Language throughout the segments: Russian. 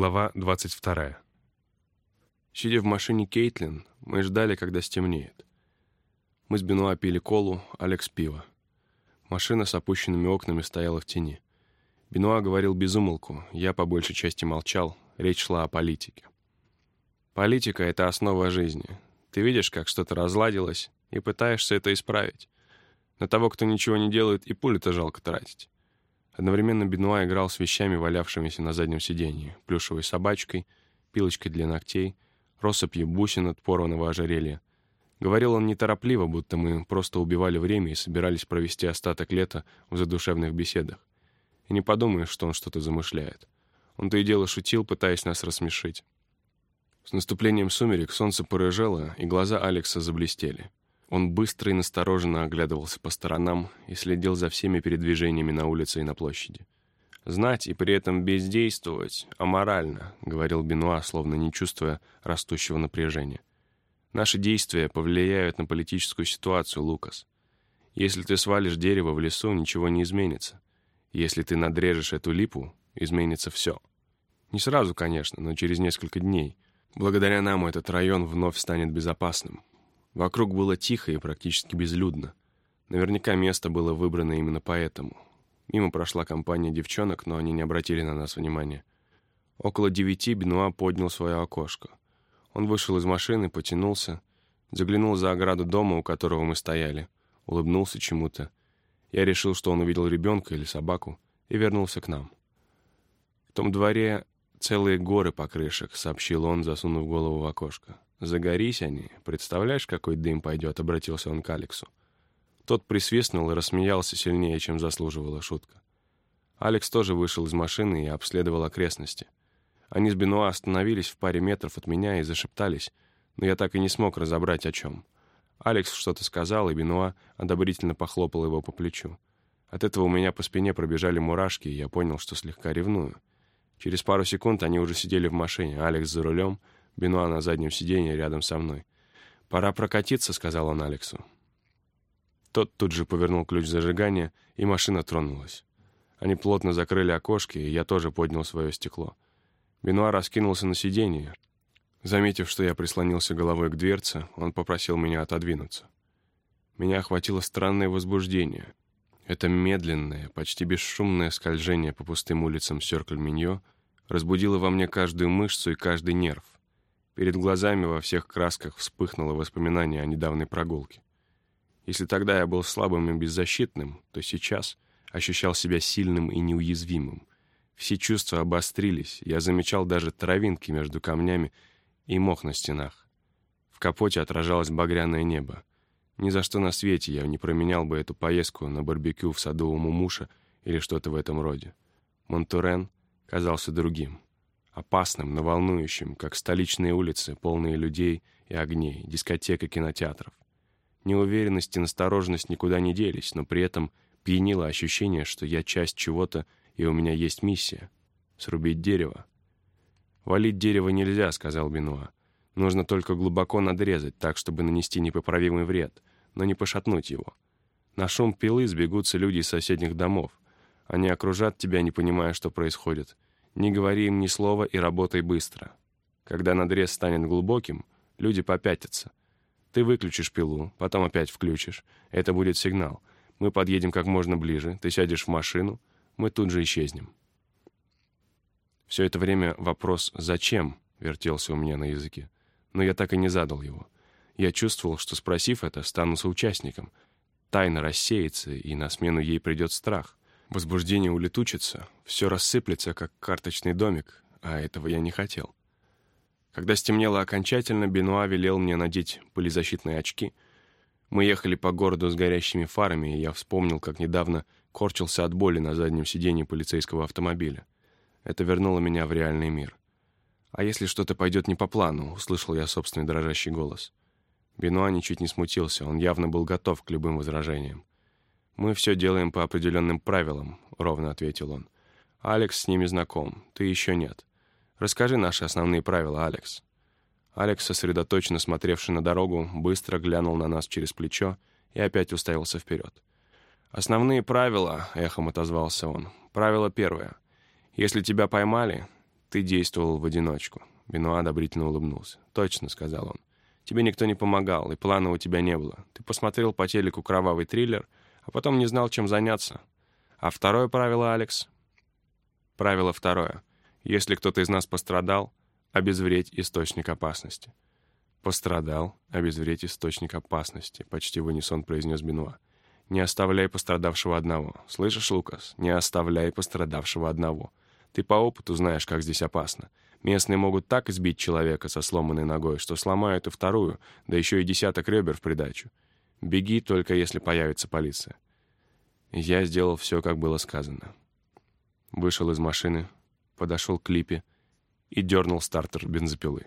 Глава 22. Сидя в машине Кейтлин, мы ждали, когда стемнеет. Мы с Бенуа пили колу, Алекс пиво. Машина с опущенными окнами стояла в тени. Бенуа говорил без умолку, я по большей части молчал, речь шла о политике. Политика — это основа жизни. Ты видишь, как что-то разладилось, и пытаешься это исправить. На того, кто ничего не делает, и пули-то жалко тратить. Одновременно Бенуа играл с вещами, валявшимися на заднем сиденье, плюшевой собачкой, пилочкой для ногтей, россыпью бусин от порванного ожерелья. Говорил он неторопливо, будто мы просто убивали время и собирались провести остаток лета в задушевных беседах. И не подумаешь, что он что-то замышляет. Он то и дело шутил, пытаясь нас рассмешить. С наступлением сумерек солнце порыжело, и глаза Алекса заблестели. Он быстро и настороженно оглядывался по сторонам и следил за всеми передвижениями на улице и на площади. «Знать и при этом бездействовать аморально», — говорил Бенуа, словно не чувствуя растущего напряжения. «Наши действия повлияют на политическую ситуацию, Лукас. Если ты свалишь дерево в лесу, ничего не изменится. Если ты надрежешь эту липу, изменится все. Не сразу, конечно, но через несколько дней. Благодаря нам этот район вновь станет безопасным. Вокруг было тихо и практически безлюдно. Наверняка место было выбрано именно поэтому. Мимо прошла компания девчонок, но они не обратили на нас внимания. Около девяти Бенуа поднял свое окошко. Он вышел из машины, потянулся, заглянул за ограду дома, у которого мы стояли, улыбнулся чему-то. Я решил, что он увидел ребенка или собаку, и вернулся к нам. В том дворе целые горы покрышек, сообщил он, засунув голову в окошко. «Загорись они. Представляешь, какой дым пойдет?» — обратился он к Алексу. Тот присвистнул и рассмеялся сильнее, чем заслуживала шутка. Алекс тоже вышел из машины и обследовал окрестности. Они с Бенуа остановились в паре метров от меня и зашептались, но я так и не смог разобрать, о чем. Алекс что-то сказал, и Бенуа одобрительно похлопал его по плечу. От этого у меня по спине пробежали мурашки, и я понял, что слегка ревную. Через пару секунд они уже сидели в машине, Алекс за рулем — Бенуа на заднем сиденье рядом со мной. «Пора прокатиться», — сказал он Алексу. Тот тут же повернул ключ зажигания, и машина тронулась. Они плотно закрыли окошки, и я тоже поднял свое стекло. Бенуа раскинулся на сиденье. Заметив, что я прислонился головой к дверце, он попросил меня отодвинуться. Меня охватило странное возбуждение. Это медленное, почти бесшумное скольжение по пустым улицам Сёркль-Миньо разбудило во мне каждую мышцу и каждый нерв — Перед глазами во всех красках вспыхнуло воспоминание о недавней прогулке. Если тогда я был слабым и беззащитным, то сейчас ощущал себя сильным и неуязвимым. Все чувства обострились, я замечал даже травинки между камнями и мох на стенах. В капоте отражалось багряное небо. Ни за что на свете я не променял бы эту поездку на барбекю в саду у Мумуша или что-то в этом роде. Монтурен казался другим опасным, но волнующим, как столичные улицы, полные людей и огней, дискотек и кинотеатров. Неуверенность и настороженность никуда не делись, но при этом пьянило ощущение, что я часть чего-то, и у меня есть миссия — срубить дерево. «Валить дерево нельзя», — сказал Бенуа. «Нужно только глубоко надрезать, так, чтобы нанести непоправимый вред, но не пошатнуть его. На шум пилы сбегутся люди из соседних домов. Они окружат тебя, не понимая, что происходит, не говори им ни слова и работай быстро. Когда надрез станет глубоким, люди попятятся. Ты выключишь пилу, потом опять включишь. Это будет сигнал. Мы подъедем как можно ближе, ты сядешь в машину, мы тут же исчезнем. Все это время вопрос «зачем?» вертелся у меня на языке, но я так и не задал его. Я чувствовал, что, спросив это, стану соучастником. Тайна рассеется, и на смену ей придет страх. Возбуждение улетучится, все рассыплется, как карточный домик, а этого я не хотел. Когда стемнело окончательно, Бенуа велел мне надеть пылезащитные очки. Мы ехали по городу с горящими фарами, и я вспомнил, как недавно корчился от боли на заднем сиденье полицейского автомобиля. Это вернуло меня в реальный мир. «А если что-то пойдет не по плану?» — услышал я собственный дрожащий голос. Бенуа ничуть не смутился, он явно был готов к любым возражениям. «Мы все делаем по определенным правилам», — ровно ответил он. «Алекс с ними знаком, ты еще нет. Расскажи наши основные правила, Алекс». Алекс, сосредоточенно смотревший на дорогу, быстро глянул на нас через плечо и опять уставился вперед. «Основные правила», — эхом отозвался он. «Правило первое. Если тебя поймали, «Ты действовал в одиночку». Бенуа одобрительно улыбнулся. «Точно», — сказал он. «Тебе никто не помогал, и плана у тебя не было. Ты посмотрел по телеку кровавый триллер, а потом не знал, чем заняться. А второе правило, Алекс? Правило второе. Если кто-то из нас пострадал, обезвредь источник опасности». «Пострадал, обезвредь источник опасности», — почти в унисон произнес Бенуа. «Не оставляй пострадавшего одного. Слышишь, Лукас? Не оставляй пострадавшего одного. Ты по опыту знаешь, как здесь опасно. Местные могут так избить человека со сломанной ногой, что сломают и вторую, да еще и десяток ребер в придачу. Беги, только если появится полиция». Я сделал все, как было сказано. Вышел из машины, подошел к липе и дернул стартер бензопилы.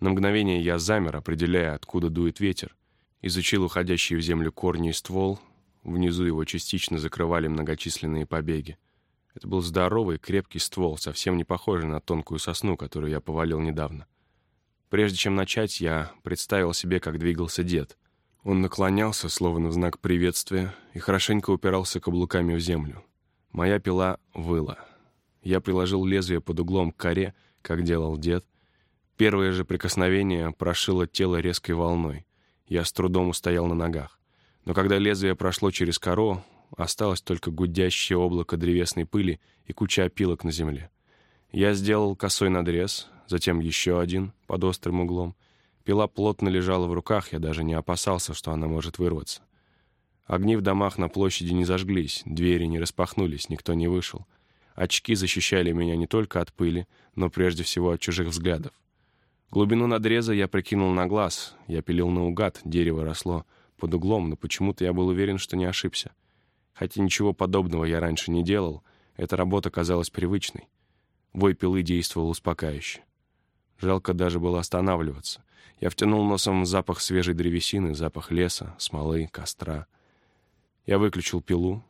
На мгновение я замер, определяя, откуда дует ветер. Изучил уходящие в землю корни и ствол. Внизу его частично закрывали многочисленные побеги. Это был здоровый, крепкий ствол, совсем не похожий на тонкую сосну, которую я повалил недавно. Прежде чем начать, я представил себе, как двигался дед. Он наклонялся, словно в знак приветствия, и хорошенько упирался каблуками в землю. Моя пила выла. Я приложил лезвие под углом к коре, как делал дед, Первое же прикосновение прошило тело резкой волной. Я с трудом устоял на ногах. Но когда лезвие прошло через коро, осталось только гудящее облако древесной пыли и куча опилок на земле. Я сделал косой надрез, затем еще один, под острым углом. Пила плотно лежала в руках, я даже не опасался, что она может вырваться. Огни в домах на площади не зажглись, двери не распахнулись, никто не вышел. Очки защищали меня не только от пыли, но прежде всего от чужих взглядов. Глубину надреза я прикинул на глаз. Я пилил наугад, дерево росло под углом, но почему-то я был уверен, что не ошибся. Хотя ничего подобного я раньше не делал, эта работа казалась привычной. Вой пилы действовал успокаивающе. Жалко даже было останавливаться. Я втянул носом запах свежей древесины, запах леса, смолы, костра. Я выключил пилу.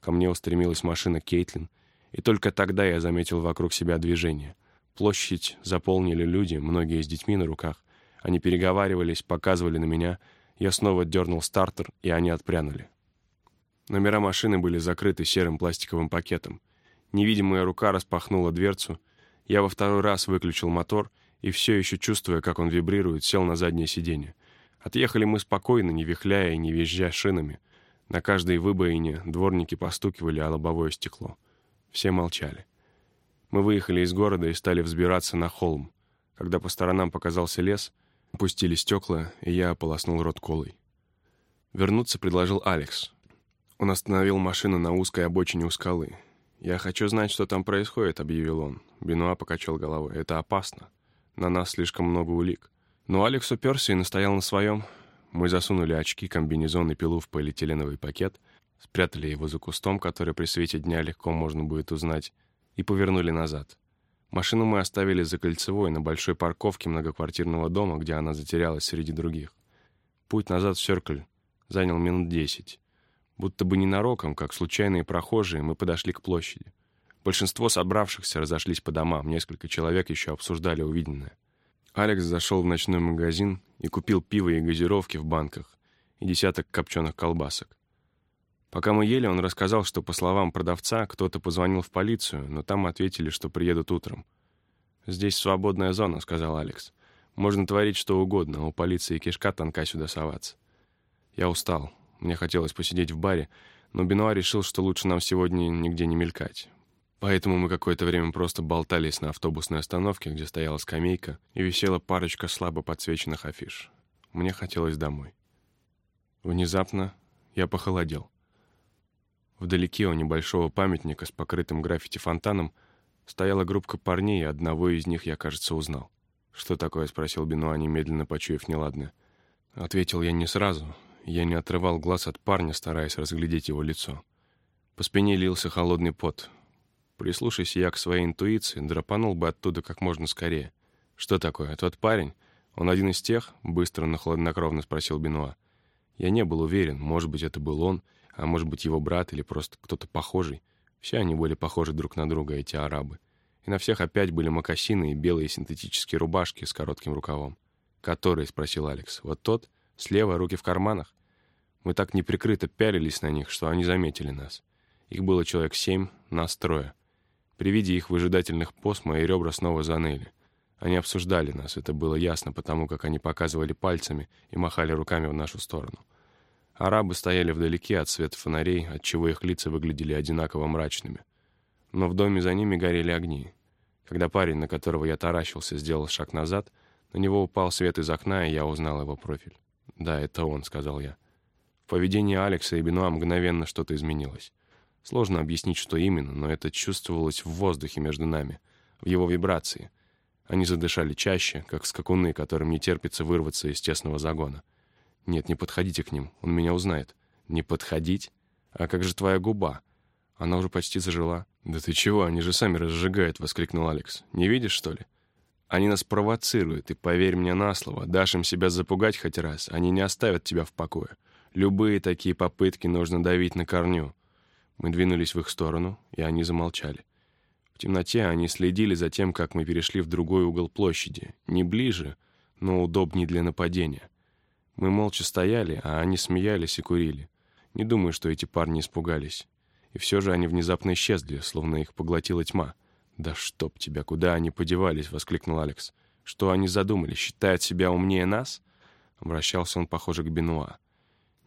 Ко мне устремилась машина Кейтлин, и только тогда я заметил вокруг себя движение. Площадь заполнили люди, многие с детьми на руках. Они переговаривались, показывали на меня. Я снова дернул стартер, и они отпрянули. Номера машины были закрыты серым пластиковым пакетом. Невидимая рука распахнула дверцу. Я во второй раз выключил мотор и, все еще чувствуя, как он вибрирует, сел на заднее сиденье. Отъехали мы спокойно, не вихляя и не визжа шинами. На каждой выбоине дворники постукивали о лобовое стекло. Все молчали. Мы выехали из города и стали взбираться на холм. Когда по сторонам показался лес, опустили стекла, и я ополоснул рот колой. Вернуться предложил Алекс. Он остановил машину на узкой обочине у скалы. «Я хочу знать, что там происходит», — объявил он. Бенуа покачал головой. «Это опасно. На нас слишком много улик». Но Алекс уперся и настоял на своем. Мы засунули очки, комбинезон и пилу в полиэтиленовый пакет, спрятали его за кустом, который при свете дня легко можно будет узнать, и повернули назад. Машину мы оставили за кольцевой на большой парковке многоквартирного дома, где она затерялась среди других. Путь назад в Сёркль занял минут десять. Будто бы ненароком, как случайные прохожие, мы подошли к площади. Большинство собравшихся разошлись по домам, несколько человек еще обсуждали увиденное. Алекс зашел в ночной магазин и купил пиво и газировки в банках и десяток копченых колбасок. Пока мы ели, он рассказал, что, по словам продавца, кто-то позвонил в полицию, но там ответили, что приедут утром. «Здесь свободная зона», — сказал Алекс. «Можно творить что угодно, у полиции кишка тонка сюда соваться». Я устал. Мне хотелось посидеть в баре, но Бенуа решил, что лучше нам сегодня нигде не мелькать. Поэтому мы какое-то время просто болтались на автобусной остановке, где стояла скамейка, и висела парочка слабо подсвеченных афиш. Мне хотелось домой. Внезапно я похолодел. Вдалеке у небольшого памятника с покрытым граффити фонтаном стояла группка парней, и одного из них я, кажется, узнал. «Что такое?» — спросил Бенуа, немедленно почуяв неладное. Ответил я не сразу. Я не отрывал глаз от парня, стараясь разглядеть его лицо. По спине лился холодный пот. Прислушайся я к своей интуиции, драпанул бы оттуда как можно скорее. «Что такое? Тот парень? Он один из тех?» — быстро, но хладнокровно спросил Бенуа. Я не был уверен, может быть, это был он — а может быть его брат или просто кто-то похожий. Все они были похожи друг на друга, эти арабы. И на всех опять были мокасины и белые синтетические рубашки с коротким рукавом. «Который?» — спросил Алекс. «Вот тот? Слева, руки в карманах?» Мы так неприкрыто пялились на них, что они заметили нас. Их было человек семь, нас трое. При виде их выжидательных поз мои ребра снова заныли. Они обсуждали нас, это было ясно, потому как они показывали пальцами и махали руками в нашу сторону. Арабы стояли вдалеке от света фонарей, отчего их лица выглядели одинаково мрачными. Но в доме за ними горели огни. Когда парень, на которого я таращился, сделал шаг назад, на него упал свет из окна, и я узнал его профиль. «Да, это он», — сказал я. В поведении Алекса и Бенуа мгновенно что-то изменилось. Сложно объяснить, что именно, но это чувствовалось в воздухе между нами, в его вибрации. Они задышали чаще, как скакуны, которым не терпится вырваться из тесного загона. «Нет, не подходите к ним, он меня узнает». «Не подходить? А как же твоя губа?» Она уже почти зажила. «Да ты чего, они же сами разжигают!» — воскликнул Алекс. «Не видишь, что ли?» «Они нас провоцируют, и поверь мне на слово, дашь им себя запугать хоть раз, они не оставят тебя в покое. Любые такие попытки нужно давить на корню». Мы двинулись в их сторону, и они замолчали. В темноте они следили за тем, как мы перешли в другой угол площади. Не ближе, но удобнее для нападения. Мы молча стояли, а они смеялись и курили. Не думаю, что эти парни испугались. И все же они внезапно исчезли, словно их поглотила тьма. «Да чтоб тебя, куда они подевались?» — воскликнул Алекс. «Что они задумали? Считают себя умнее нас?» Обращался он, похоже, к Бенуа.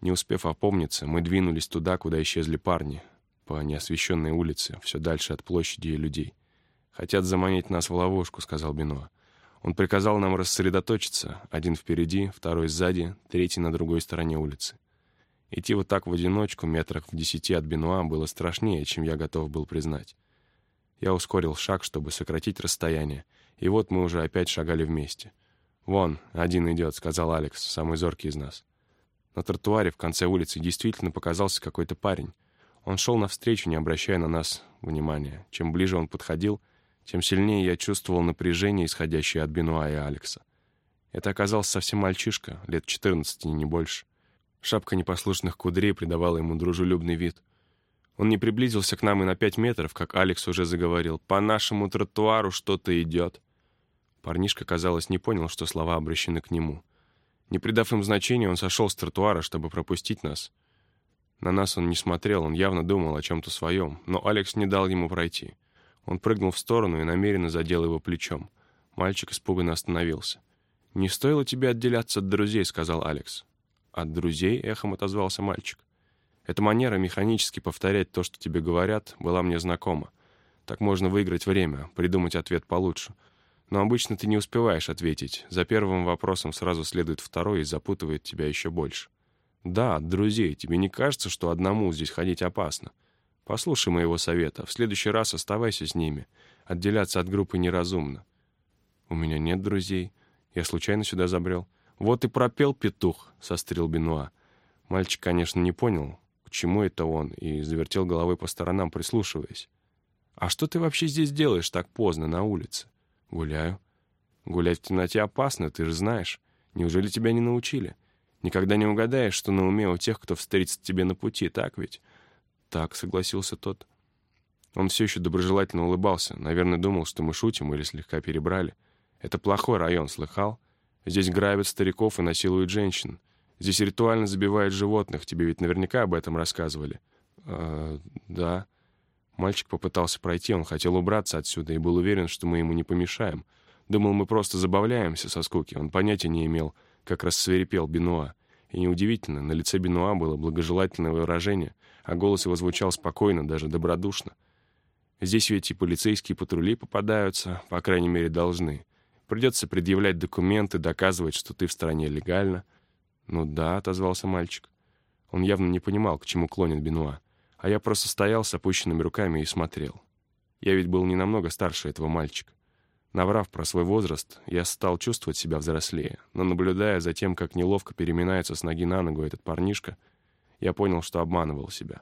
Не успев опомниться, мы двинулись туда, куда исчезли парни, по неосвещенной улице, все дальше от площади и людей. «Хотят заманить нас в ловушку», — сказал Бенуа. Он приказал нам рассредоточиться, один впереди, второй сзади, третий на другой стороне улицы. Идти вот так в одиночку, метрах в десяти от Бенуа, было страшнее, чем я готов был признать. Я ускорил шаг, чтобы сократить расстояние, и вот мы уже опять шагали вместе. «Вон, один идет», — сказал Алекс, самый зоркий из нас. На тротуаре в конце улицы действительно показался какой-то парень. Он шел навстречу, не обращая на нас внимания. Чем ближе он подходил, тем сильнее я чувствовал напряжение, исходящее от Бенуа и Алекса. Это оказался совсем мальчишка, лет 14, не больше. Шапка непослушных кудрей придавала ему дружелюбный вид. Он не приблизился к нам и на пять метров, как Алекс уже заговорил. «По нашему тротуару что-то идет». Парнишка, казалось, не понял, что слова обращены к нему. Не придав им значения, он сошел с тротуара, чтобы пропустить нас. На нас он не смотрел, он явно думал о чем-то своем, но Алекс не дал ему пройти. Он прыгнул в сторону и намеренно задел его плечом. Мальчик испуганно остановился. «Не стоило тебе отделяться от друзей», — сказал Алекс. «От друзей?» — эхом отозвался мальчик. Эта манера механически повторять то, что тебе говорят, была мне знакома. Так можно выиграть время, придумать ответ получше. Но обычно ты не успеваешь ответить. За первым вопросом сразу следует второй и запутывает тебя еще больше. Да, от друзей. Тебе не кажется, что одному здесь ходить опасно? Послушай моего совета. В следующий раз оставайся с ними. Отделяться от группы неразумно. У меня нет друзей. Я случайно сюда забрел. «Вот и пропел петух», — сострил Бенуа. Мальчик, конечно, не понял, к чему это он, и завертел головой по сторонам, прислушиваясь. «А что ты вообще здесь делаешь так поздно на улице?» «Гуляю». «Гулять в темноте опасно, ты же знаешь. Неужели тебя не научили? Никогда не угадаешь, что на уме у тех, кто встретится тебе на пути, так ведь?» «Так», — согласился тот. Он все еще доброжелательно улыбался, наверное, думал, что мы шутим или слегка перебрали. «Это плохой район, слыхал? Здесь грабят стариков и насилуют женщин. Здесь ритуально забивают животных. Тебе ведь наверняка об этом рассказывали». «Э, да». Мальчик попытался пройти, он хотел убраться отсюда и был уверен, что мы ему не помешаем. Думал, мы просто забавляемся со скуки. Он понятия не имел, как рассверепел Бенуа. И неудивительно, на лице Бенуа было благожелательное выражение, а голос его звучал спокойно, даже добродушно. Здесь ведь и полицейские патрули попадаются, по крайней мере, должны. Придется предъявлять документы, доказывать, что ты в стране легально». «Ну да», — отозвался мальчик. Он явно не понимал, к чему клонит Бенуа. А я просто стоял с опущенными руками и смотрел. Я ведь был не намного старше этого мальчика. Наврав про свой возраст, я стал чувствовать себя взрослее, но наблюдая за тем, как неловко переминается с ноги на ногу этот парнишка, я понял, что обманывал себя.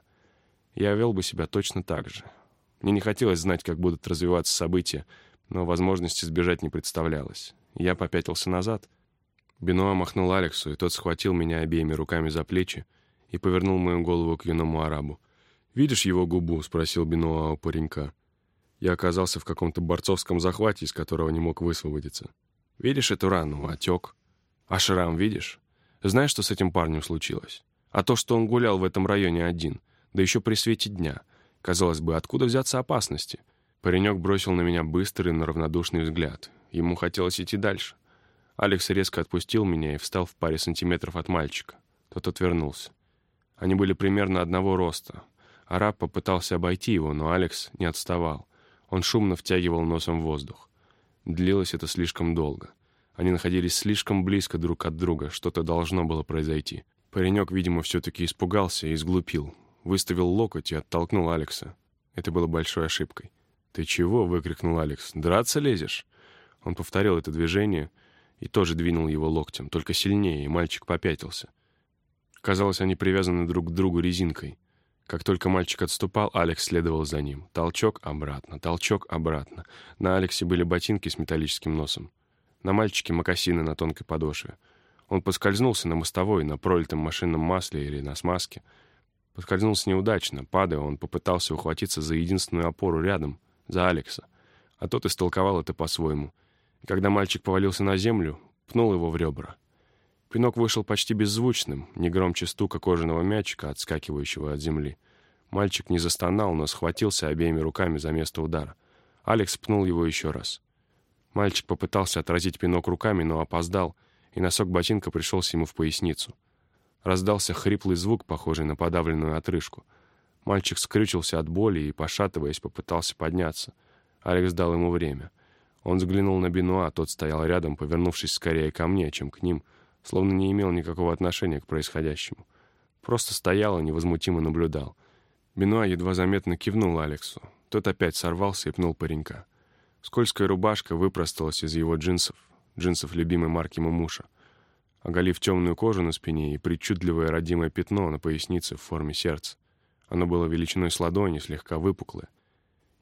Я вел бы себя точно так же. Мне не хотелось знать, как будут развиваться события, но возможности сбежать не представлялось. Я попятился назад. Бенуа махнул Алексу, и тот схватил меня обеими руками за плечи и повернул мою голову к юному арабу. «Видишь его губу?» — спросил Бенуа у паренька. Я оказался в каком-то борцовском захвате, из которого не мог высвободиться. «Видишь эту рану? Отек. А шрам видишь? Знаешь, что с этим парнем случилось? А то, что он гулял в этом районе один, да еще при свете дня. Казалось бы, откуда взяться опасности?» Паренек бросил на меня быстрый, но равнодушный взгляд. Ему хотелось идти дальше. Алекс резко отпустил меня и встал в паре сантиметров от мальчика. Тот отвернулся. Они были примерно одного роста. Араб попытался обойти его, но Алекс не отставал. Он шумно втягивал носом воздух. Длилось это слишком долго. Они находились слишком близко друг от друга, что-то должно было произойти. Паренек, видимо, все-таки испугался и сглупил. Выставил локоть и оттолкнул Алекса. Это было большой ошибкой. «Ты чего?» — выкрикнул Алекс. «Драться лезешь?» Он повторил это движение и тоже двинул его локтем, только сильнее, и мальчик попятился. Казалось, они привязаны друг к другу резинкой. Как только мальчик отступал, Алекс следовал за ним. Толчок обратно, толчок обратно. На Алексе были ботинки с металлическим носом. На мальчике мокасины на тонкой подошве. Он поскользнулся на мостовой, на пролитом машинном масле или на смазке. Поскользнулся неудачно. Падая, он попытался ухватиться за единственную опору рядом, за Алекса. А тот истолковал это по-своему. Когда мальчик повалился на землю, пнул его в ребра. Пинок вышел почти беззвучным, не громче стука кожаного мячика, отскакивающего от земли. Мальчик не застонал, но схватился обеими руками за место удара. Алекс пнул его еще раз. Мальчик попытался отразить пинок руками, но опоздал, и носок ботинка пришелся ему в поясницу. Раздался хриплый звук, похожий на подавленную отрыжку. Мальчик скрючился от боли и, пошатываясь, попытался подняться. Алекс дал ему время. Он взглянул на Бенуа, тот стоял рядом, повернувшись скорее ко мне, чем к ним — словно не имел никакого отношения к происходящему. Просто стоял и невозмутимо наблюдал. Бенуа едва заметно кивнул Алексу. Тот опять сорвался и пнул паренька. Скользкая рубашка выпросталась из его джинсов, джинсов любимой марки Мумуша, оголив темную кожу на спине и причудливое родимое пятно на пояснице в форме сердца. Оно было величиной с ладони, слегка выпуклое.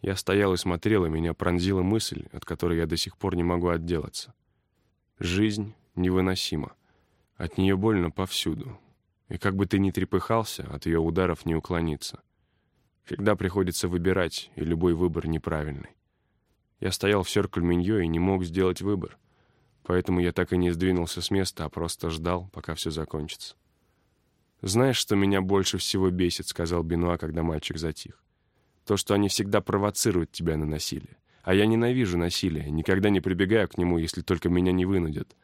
Я стоял и смотрел, и меня пронзила мысль, от которой я до сих пор не могу отделаться. Жизнь невыносима. От нее больно повсюду. И как бы ты ни трепыхался, от ее ударов не уклониться. Всегда приходится выбирать, и любой выбор неправильный. Я стоял в Сёркль-Миньо и не мог сделать выбор. Поэтому я так и не сдвинулся с места, а просто ждал, пока все закончится. «Знаешь, что меня больше всего бесит?» — сказал Бенуа, когда мальчик затих. «То, что они всегда провоцируют тебя на насилие. А я ненавижу насилие, никогда не прибегаю к нему, если только меня не вынудят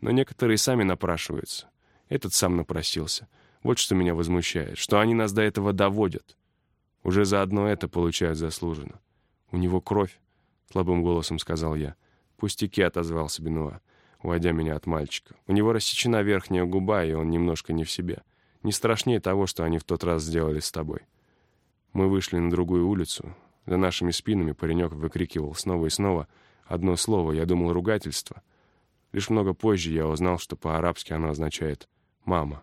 но некоторые сами напрашиваются. Этот сам напросился. Вот что меня возмущает, что они нас до этого доводят. Уже заодно это получают заслуженно. У него кровь, слабым голосом сказал я. Пустяки, отозвался Бенуа, уводя меня от мальчика. У него рассечена верхняя губа, и он немножко не в себе. Не страшнее того, что они в тот раз сделали с тобой. Мы вышли на другую улицу. За нашими спинами паренек выкрикивал снова и снова одно слово, я думал, ругательство — Лишь много позже я узнал, что по-арабски оно означает «мама».